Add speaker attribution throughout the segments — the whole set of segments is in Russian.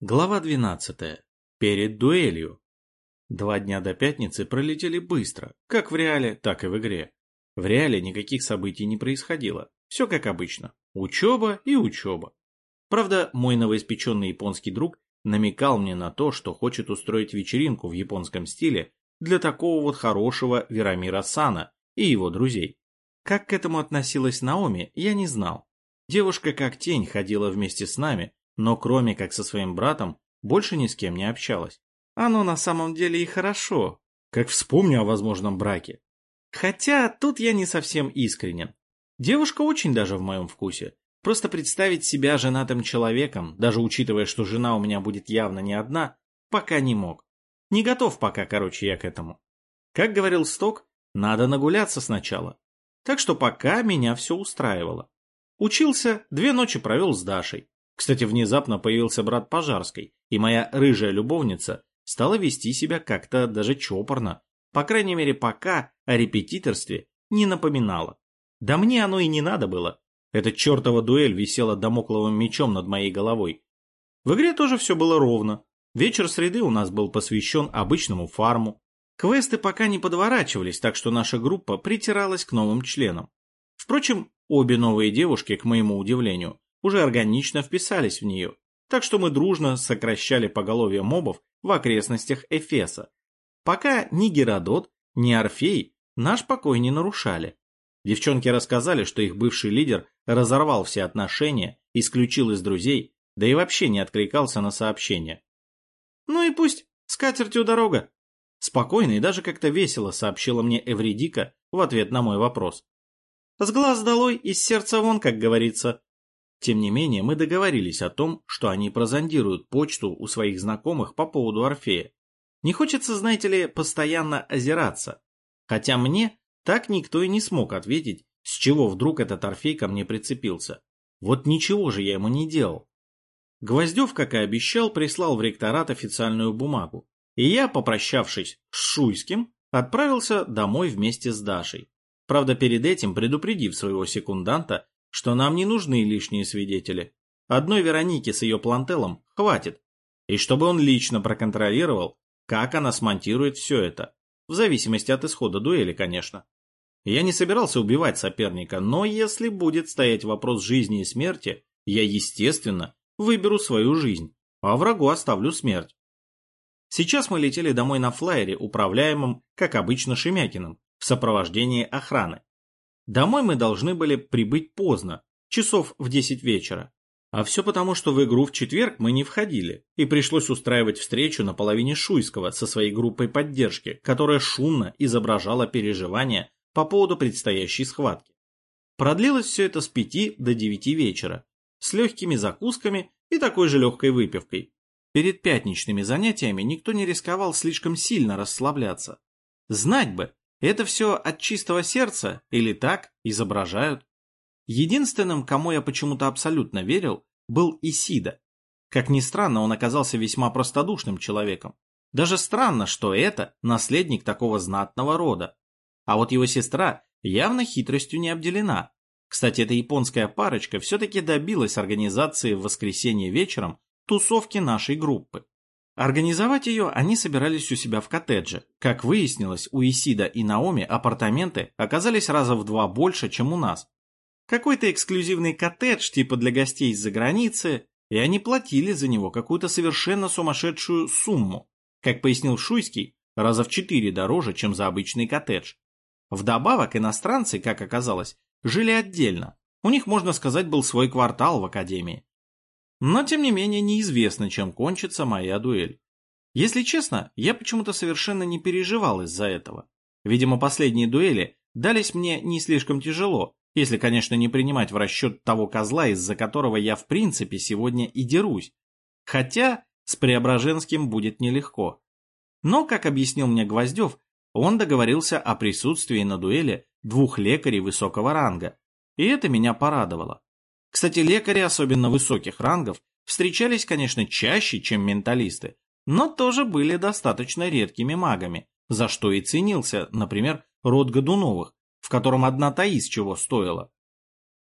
Speaker 1: Глава 12. Перед дуэлью. Два дня до пятницы пролетели быстро, как в реале, так и в игре. В реале никаких событий не происходило. Все как обычно. Учеба и учеба. Правда, мой новоиспеченный японский друг намекал мне на то, что хочет устроить вечеринку в японском стиле для такого вот хорошего Верамира Сана и его друзей. Как к этому относилась Наоми, я не знал. Девушка как тень ходила вместе с нами, но кроме как со своим братом, больше ни с кем не общалась. Оно на самом деле и хорошо, как вспомню о возможном браке. Хотя тут я не совсем искренен. Девушка очень даже в моем вкусе. Просто представить себя женатым человеком, даже учитывая, что жена у меня будет явно не одна, пока не мог. Не готов пока, короче, я к этому. Как говорил Сток, надо нагуляться сначала. Так что пока меня все устраивало. Учился, две ночи провел с Дашей. Кстати, внезапно появился брат Пожарской, и моя рыжая любовница стала вести себя как-то даже чопорно. По крайней мере, пока о репетиторстве не напоминала. Да мне оно и не надо было. Эта чертова дуэль висела домокловым мечом над моей головой. В игре тоже все было ровно. Вечер среды у нас был посвящен обычному фарму. Квесты пока не подворачивались, так что наша группа притиралась к новым членам. Впрочем, обе новые девушки, к моему удивлению, уже органично вписались в нее, так что мы дружно сокращали поголовье мобов в окрестностях Эфеса, пока ни Геродот, ни Орфей наш покой не нарушали. Девчонки рассказали, что их бывший лидер разорвал все отношения, исключил из друзей, да и вообще не откликался на сообщения. «Ну и пусть, с катертью дорога!» Спокойно и даже как-то весело сообщила мне Эвредика в ответ на мой вопрос. «С глаз долой, из сердца вон, как говорится. Тем не менее, мы договорились о том, что они прозондируют почту у своих знакомых по поводу Орфея. Не хочется, знаете ли, постоянно озираться. Хотя мне так никто и не смог ответить, с чего вдруг этот Орфей ко мне прицепился. Вот ничего же я ему не делал. Гвоздев, как и обещал, прислал в ректорат официальную бумагу. И я, попрощавшись с Шуйским, отправился домой вместе с Дашей. Правда, перед этим предупредив своего секунданта, что нам не нужны лишние свидетели. Одной Вероники с ее плантелом хватит. И чтобы он лично проконтролировал, как она смонтирует все это. В зависимости от исхода дуэли, конечно. Я не собирался убивать соперника, но если будет стоять вопрос жизни и смерти, я, естественно, выберу свою жизнь, а врагу оставлю смерть. Сейчас мы летели домой на флайере, управляемом, как обычно, Шемякиным, в сопровождении охраны. Домой мы должны были прибыть поздно, часов в 10 вечера. А все потому, что в игру в четверг мы не входили, и пришлось устраивать встречу на половине Шуйского со своей группой поддержки, которая шумно изображала переживания по поводу предстоящей схватки. Продлилось все это с 5 до 9 вечера, с легкими закусками и такой же легкой выпивкой. Перед пятничными занятиями никто не рисковал слишком сильно расслабляться. Знать бы, это все от чистого сердца или так изображают? Единственным, кому я почему-то абсолютно верил, был Исида. Как ни странно, он оказался весьма простодушным человеком. Даже странно, что это наследник такого знатного рода. А вот его сестра явно хитростью не обделена. Кстати, эта японская парочка все-таки добилась организации в воскресенье вечером тусовки нашей группы. Организовать ее они собирались у себя в коттедже. Как выяснилось, у Исида и Наоми апартаменты оказались раза в два больше, чем у нас. Какой-то эксклюзивный коттедж типа для гостей из-за границы, и они платили за него какую-то совершенно сумасшедшую сумму. Как пояснил Шуйский, раза в четыре дороже, чем за обычный коттедж. Вдобавок иностранцы, как оказалось, жили отдельно. У них, можно сказать, был свой квартал в академии. Но, тем не менее, неизвестно, чем кончится моя дуэль. Если честно, я почему-то совершенно не переживал из-за этого. Видимо, последние дуэли дались мне не слишком тяжело, если, конечно, не принимать в расчет того козла, из-за которого я в принципе сегодня и дерусь. Хотя с Преображенским будет нелегко. Но, как объяснил мне Гвоздев, он договорился о присутствии на дуэли двух лекарей высокого ранга, и это меня порадовало. Кстати, лекари особенно высоких рангов встречались, конечно, чаще, чем менталисты, но тоже были достаточно редкими магами, за что и ценился, например, род Годуновых, в котором одна Таис чего стоила.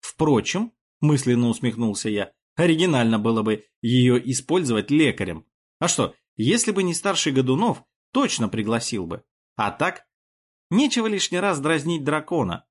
Speaker 1: Впрочем, мысленно усмехнулся я, Оригинально было бы ее использовать лекарем. А что, если бы не старший Годунов, точно пригласил бы. А так, нечего лишний раз дразнить дракона.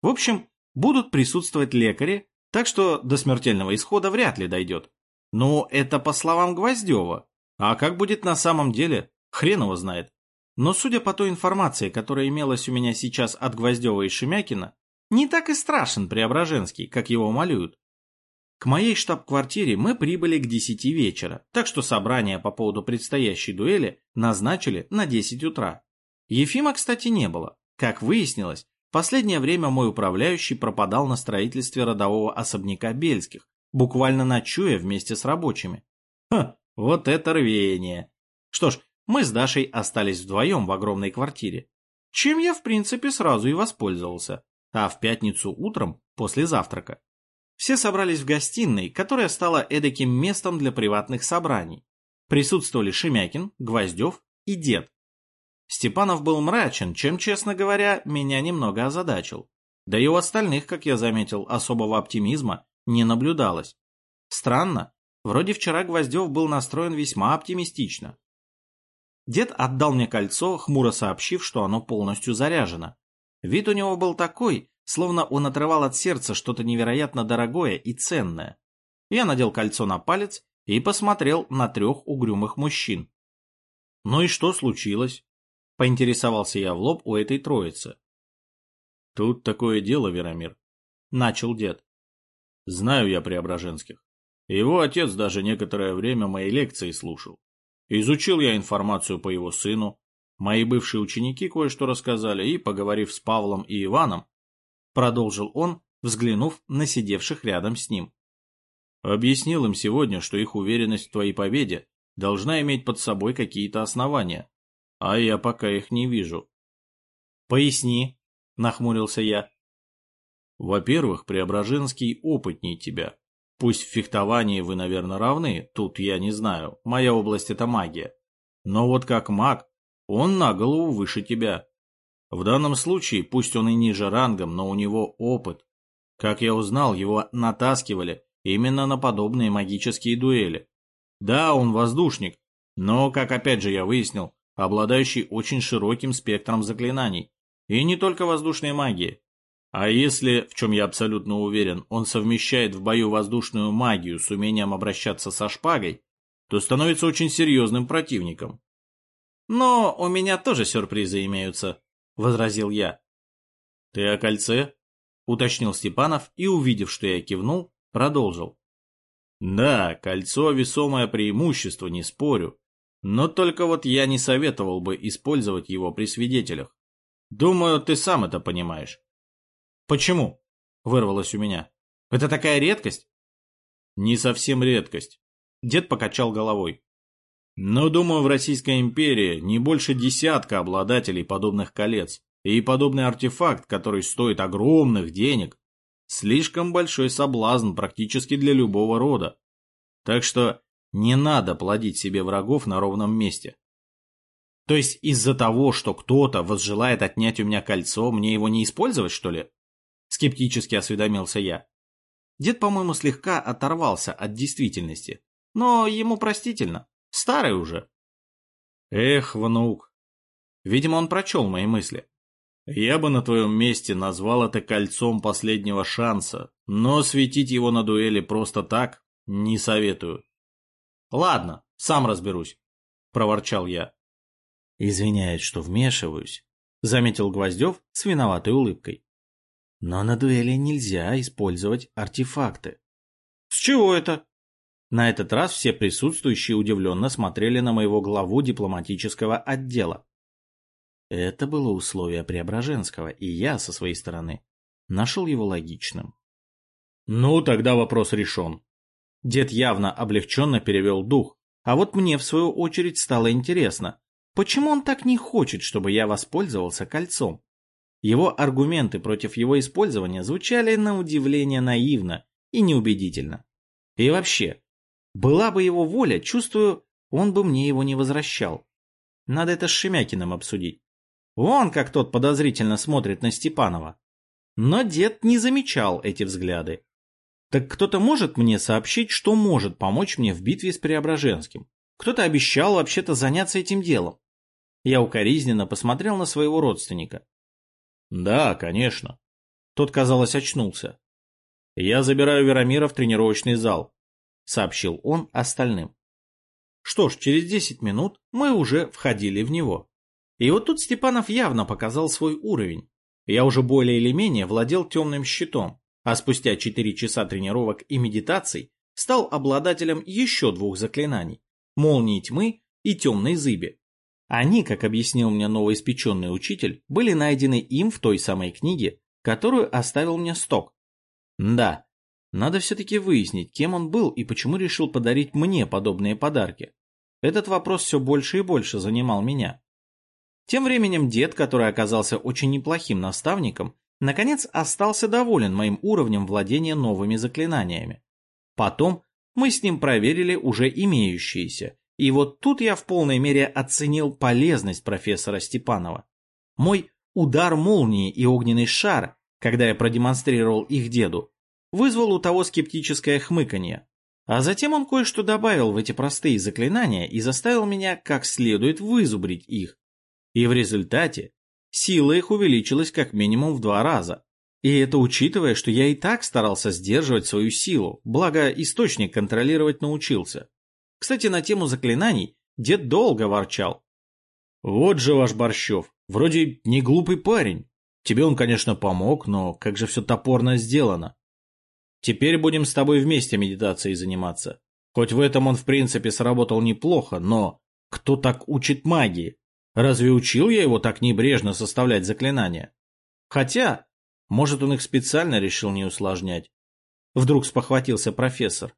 Speaker 1: В общем, будут присутствовать лекари, так что до смертельного исхода вряд ли дойдет. Но это по словам Гвоздева. А как будет на самом деле, хрен его знает. Но судя по той информации, которая имелась у меня сейчас от Гвоздева и Шемякина, не так и страшен Преображенский, как его малюют. К моей штаб-квартире мы прибыли к 10 вечера, так что собрание по поводу предстоящей дуэли назначили на 10 утра. Ефима, кстати, не было. Как выяснилось, последнее время мой управляющий пропадал на строительстве родового особняка Бельских, буквально ночуя вместе с рабочими. Ха, вот это рвение. Что ж, мы с Дашей остались вдвоем в огромной квартире, чем я, в принципе, сразу и воспользовался. А в пятницу утром, после завтрака, все собрались в гостиной, которая стала эдаким местом для приватных собраний. Присутствовали Шемякин, Гвоздев и дед. Степанов был мрачен, чем, честно говоря, меня немного озадачил. Да и у остальных, как я заметил, особого оптимизма не наблюдалось. Странно, вроде вчера Гвоздев был настроен весьма оптимистично. Дед отдал мне кольцо, хмуро сообщив, что оно полностью заряжено. Вид у него был такой, словно он отрывал от сердца что-то невероятно дорогое и ценное. Я надел кольцо на палец и посмотрел на трех угрюмых мужчин. «Ну и что случилось?» — поинтересовался я в лоб у этой троицы. «Тут такое дело, Веромир», — начал дед. «Знаю я Преображенских. Его отец даже некоторое время мои лекции слушал. Изучил я информацию по его сыну, мои бывшие ученики кое-что рассказали, и, поговорив с Павлом и Иваном, продолжил он, взглянув на сидевших рядом с ним. Объяснил им сегодня, что их уверенность в твоей победе должна иметь под собой какие-то основания, а я пока их не вижу. Поясни, нахмурился я. Во-первых, Преображенский опытней тебя. Пусть в фехтовании вы, наверное, равны, тут я не знаю, моя область это магия. Но вот как маг, он на голову выше тебя. В данном случае, пусть он и ниже рангом, но у него опыт. Как я узнал, его натаскивали именно на подобные магические дуэли. Да, он воздушник, но, как опять же я выяснил, обладающий очень широким спектром заклинаний. И не только воздушной магии. А если, в чем я абсолютно уверен, он совмещает в бою воздушную магию с умением обращаться со шпагой, то становится очень серьезным противником. Но у меня тоже сюрпризы имеются, — возразил я. «Ты о кольце?» — уточнил Степанов и, увидев, что я кивнул, продолжил. «Да, кольцо — весомое преимущество, не спорю. Но только вот я не советовал бы использовать его при свидетелях. Думаю, ты сам это понимаешь». «Почему?» — вырвалось у меня. «Это такая редкость?» «Не совсем редкость». Дед покачал головой. Но, думаю, в Российской империи не больше десятка обладателей подобных колец, и подобный артефакт, который стоит огромных денег, слишком большой соблазн практически для любого рода. Так что не надо плодить себе врагов на ровном месте. То есть из-за того, что кто-то возжелает отнять у меня кольцо, мне его не использовать, что ли? Скептически осведомился я. Дед, по-моему, слегка оторвался от действительности, но ему простительно. Старый уже. Эх, внук. Видимо, он прочел мои мысли. Я бы на твоем месте назвал это кольцом последнего шанса, но светить его на дуэли просто так не советую. Ладно, сам разберусь, проворчал я. Извиняюсь, что вмешиваюсь, заметил Гвоздев с виноватой улыбкой. Но на дуэли нельзя использовать артефакты. С чего это? На этот раз все присутствующие удивленно смотрели на моего главу дипломатического отдела. Это было условие Преображенского, и я, со своей стороны, нашел его логичным. «Ну, тогда вопрос решен». Дед явно облегченно перевел дух, а вот мне, в свою очередь, стало интересно, почему он так не хочет, чтобы я воспользовался кольцом? Его аргументы против его использования звучали на удивление наивно и неубедительно. И вообще, была бы его воля, чувствую, он бы мне его не возвращал. Надо это с Шемякиным обсудить. Вон как тот подозрительно смотрит на Степанова. Но дед не замечал эти взгляды. Так кто-то может мне сообщить, что может помочь мне в битве с Преображенским? Кто-то обещал вообще-то заняться этим делом. Я укоризненно посмотрел на своего родственника. Да, конечно. Тот, казалось, очнулся. Я забираю Верамира в тренировочный зал, сообщил он остальным. Что ж, через десять минут мы уже входили в него. И вот тут Степанов явно показал свой уровень. Я уже более или менее владел темным щитом, а спустя четыре часа тренировок и медитаций стал обладателем еще двух заклинаний – молнии тьмы и темной зыби. Они, как объяснил мне новоиспеченный учитель, были найдены им в той самой книге, которую оставил мне Сток. Да, надо все-таки выяснить, кем он был и почему решил подарить мне подобные подарки. Этот вопрос все больше и больше занимал меня. Тем временем дед, который оказался очень неплохим наставником, наконец остался доволен моим уровнем владения новыми заклинаниями. Потом мы с ним проверили уже имеющиеся, и вот тут я в полной мере оценил полезность профессора Степанова. Мой удар молнии и огненный шар, когда я продемонстрировал их деду, вызвал у того скептическое хмыканье. А затем он кое-что добавил в эти простые заклинания и заставил меня как следует вызубрить их. И в результате сила их увеличилась как минимум в два раза. И это учитывая, что я и так старался сдерживать свою силу, благо источник контролировать научился. Кстати, на тему заклинаний дед долго ворчал. «Вот же ваш Борщев, вроде не глупый парень. Тебе он, конечно, помог, но как же все топорно сделано. Теперь будем с тобой вместе медитацией заниматься. Хоть в этом он, в принципе, сработал неплохо, но кто так учит магии? Разве учил я его так небрежно составлять заклинания? Хотя, может, он их специально решил не усложнять. Вдруг спохватился профессор.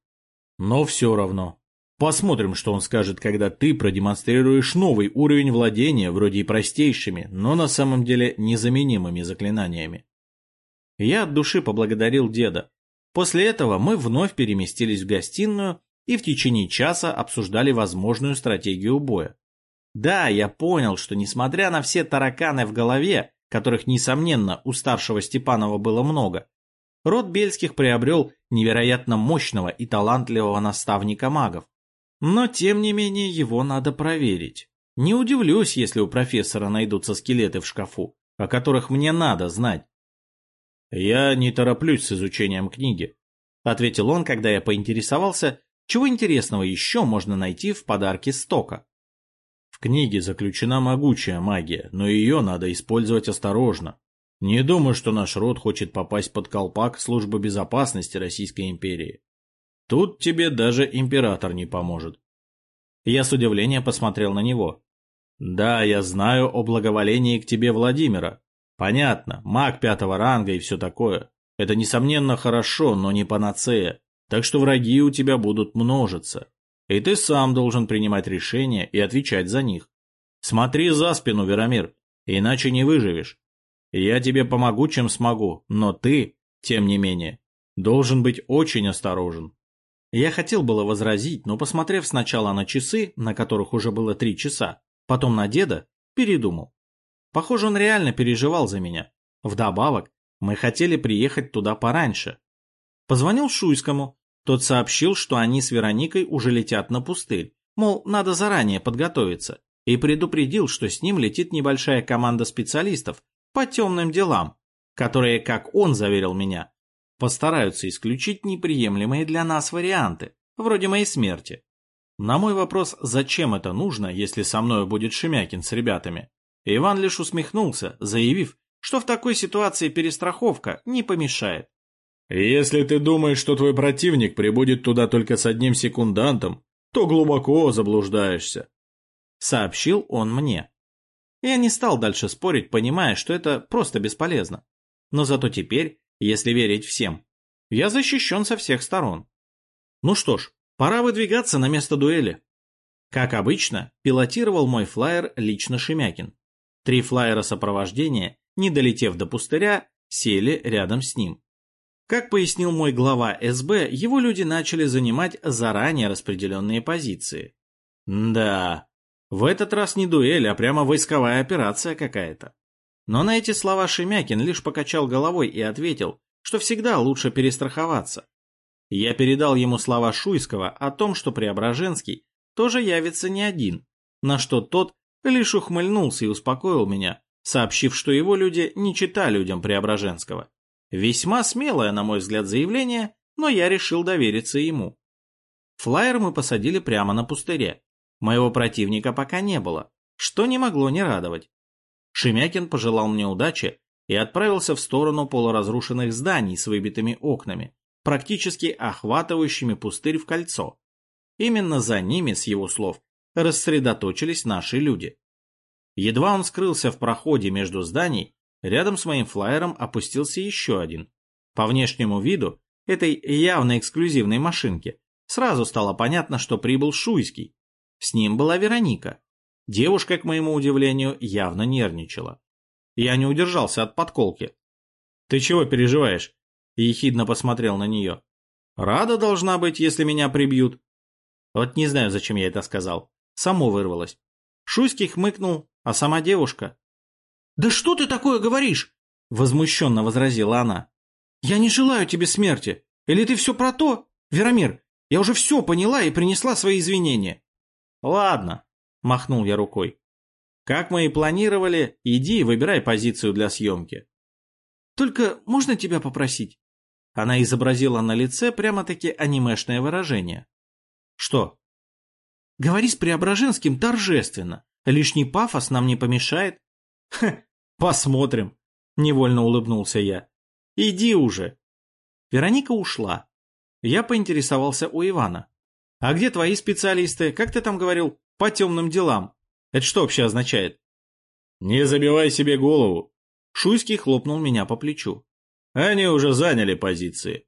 Speaker 1: Но все равно, Посмотрим, что он скажет, когда ты продемонстрируешь новый уровень владения, вроде и простейшими, но на самом деле незаменимыми заклинаниями. Я от души поблагодарил деда. После этого мы вновь переместились в гостиную и в течение часа обсуждали возможную стратегию боя. Да, я понял, что несмотря на все тараканы в голове, которых, несомненно, у старшего Степанова было много, род Бельских приобрел невероятно мощного и талантливого наставника магов. Но, тем не менее, его надо проверить. Не удивлюсь, если у профессора найдутся скелеты в шкафу, о которых мне надо знать. «Я не тороплюсь с изучением книги», — ответил он, когда я поинтересовался, чего интересного еще можно найти в подарке Стока. В книге заключена могучая магия, но ее надо использовать осторожно. Не думаю, что наш род хочет попасть под колпак службы безопасности Российской империи. Тут тебе даже император не поможет. Я с удивлением посмотрел на него. Да, я знаю о благоволении к тебе Владимира. Понятно, маг пятого ранга и все такое. Это, несомненно, хорошо, но не панацея. Так что враги у тебя будут множиться. И ты сам должен принимать решения и отвечать за них. Смотри за спину, Верамир, иначе не выживешь. Я тебе помогу, чем смогу, но ты, тем не менее, должен быть очень осторожен. Я хотел было возразить, но, посмотрев сначала на часы, на которых уже было три часа, потом на деда, передумал. Похоже, он реально переживал за меня. Вдобавок, мы хотели приехать туда пораньше. Позвонил Шуйскому. Тот сообщил, что они с Вероникой уже летят на пустырь, мол, надо заранее подготовиться, и предупредил, что с ним летит небольшая команда специалистов по темным делам, которые, как он заверил меня, постараются исключить неприемлемые для нас варианты, вроде моей смерти. На мой вопрос, зачем это нужно, если со мной будет Шемякин с ребятами, Иван лишь усмехнулся, заявив, что в такой ситуации перестраховка не помешает. «Если ты думаешь, что твой противник прибудет туда только с одним секундантом, то глубоко заблуждаешься», — сообщил он мне. Я не стал дальше спорить, понимая, что это просто бесполезно. Но зато теперь если верить всем. Я защищен со всех сторон. Ну что ж, пора выдвигаться на место дуэли. Как обычно, пилотировал мой флайер лично Шемякин. Три флайера сопровождения, не долетев до пустыря, сели рядом с ним. Как пояснил мой глава СБ, его люди начали занимать заранее распределенные позиции. Да, в этот раз не дуэль, а прямо войсковая операция какая-то. Но на эти слова Шемякин лишь покачал головой и ответил, что всегда лучше перестраховаться. Я передал ему слова Шуйского о том, что Преображенский тоже явится не один, на что тот лишь ухмыльнулся и успокоил меня, сообщив, что его люди не чита людям Преображенского. Весьма смелое, на мой взгляд, заявление, но я решил довериться ему. Флайер мы посадили прямо на пустыре. Моего противника пока не было, что не могло не радовать. Шемякин пожелал мне удачи и отправился в сторону полуразрушенных зданий с выбитыми окнами, практически охватывающими пустырь в кольцо. Именно за ними, с его слов, рассредоточились наши люди. Едва он скрылся в проходе между зданий, рядом с моим флайером опустился еще один. По внешнему виду этой явно эксклюзивной машинки сразу стало понятно, что прибыл Шуйский. С ним была Вероника. Девушка, к моему удивлению, явно нервничала. Я не удержался от подколки. «Ты чего переживаешь?» Ехидно посмотрел на нее. «Рада должна быть, если меня прибьют». Вот не знаю, зачем я это сказал. Само вырвалось. Шуйский хмыкнул, а сама девушка... «Да что ты такое говоришь?» Возмущенно возразила она. «Я не желаю тебе смерти. Или ты все про то? Веромир, я уже все поняла и принесла свои извинения». «Ладно», Махнул я рукой. Как мы и планировали, иди и выбирай позицию для съемки. Только можно тебя попросить? Она изобразила на лице прямо-таки анимешное выражение. Что? Говори с Преображенским торжественно. Лишний пафос нам не помешает. Ха, посмотрим. Невольно улыбнулся я. Иди уже. Вероника ушла. Я поинтересовался у Ивана. А где твои специалисты? Как ты там говорил? по темным делам. Это что вообще означает? Не забивай себе голову. Шуйский хлопнул меня по плечу. Они уже заняли позиции.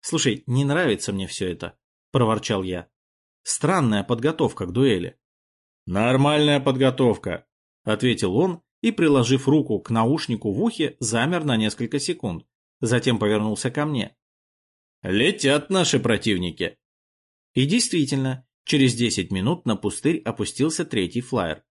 Speaker 1: Слушай, не нравится мне все это, проворчал я. Странная подготовка к дуэли. Нормальная подготовка, ответил он и, приложив руку к наушнику в ухе, замер на несколько секунд. Затем повернулся ко мне. Летят наши противники. И действительно, Через 10 минут на пустырь опустился третий флайер.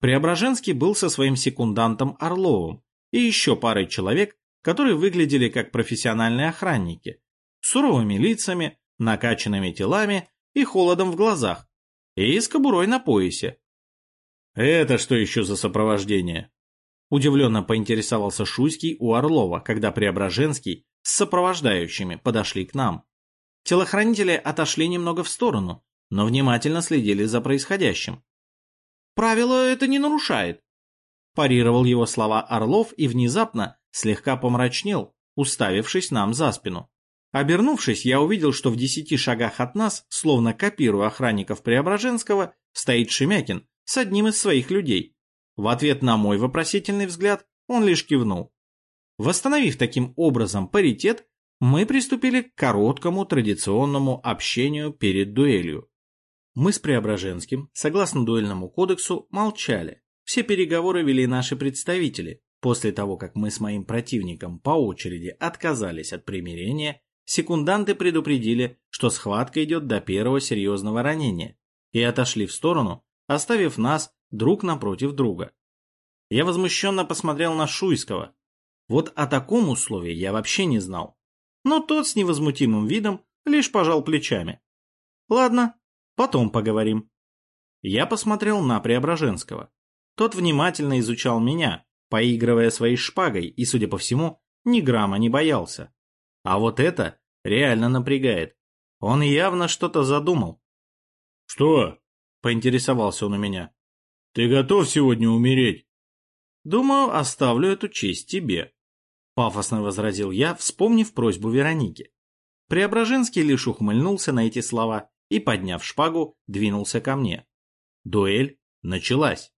Speaker 1: Преображенский был со своим секундантом Орловым и еще парой человек, которые выглядели как профессиональные охранники, суровыми лицами, накачанными телами и холодом в глазах, и с кобурой на поясе. «Это что еще за сопровождение?» Удивленно поинтересовался Шуйский у Орлова, когда Преображенский с сопровождающими подошли к нам. Телохранители отошли немного в сторону, но внимательно следили за происходящим. «Правило это не нарушает», – парировал его слова Орлов и внезапно слегка помрачнел, уставившись нам за спину. Обернувшись, я увидел, что в десяти шагах от нас, словно копируя охранников Преображенского, стоит Шемякин с одним из своих людей. В ответ на мой вопросительный взгляд он лишь кивнул. Восстановив таким образом паритет, мы приступили к короткому традиционному общению перед дуэлью. Мы с Преображенским, согласно дуэльному кодексу, молчали. Все переговоры вели наши представители. После того, как мы с моим противником по очереди отказались от примирения, секунданты предупредили, что схватка идет до первого серьезного ранения, и отошли в сторону, оставив нас друг напротив друга. Я возмущенно посмотрел на Шуйского. Вот о таком условии я вообще не знал. Но тот с невозмутимым видом лишь пожал плечами. Ладно, Потом поговорим. Я посмотрел на Преображенского. Тот внимательно изучал меня, поигрывая своей шпагой, и, судя по всему, ни грамма не боялся. А вот это реально напрягает. Он явно что-то задумал. «Что?» — поинтересовался он у меня. «Ты готов сегодня умереть?» «Думаю, оставлю эту честь тебе», — пафосно возразил я, вспомнив просьбу Вероники. Преображенский лишь ухмыльнулся на эти слова и, подняв шпагу, двинулся ко мне. Дуэль началась.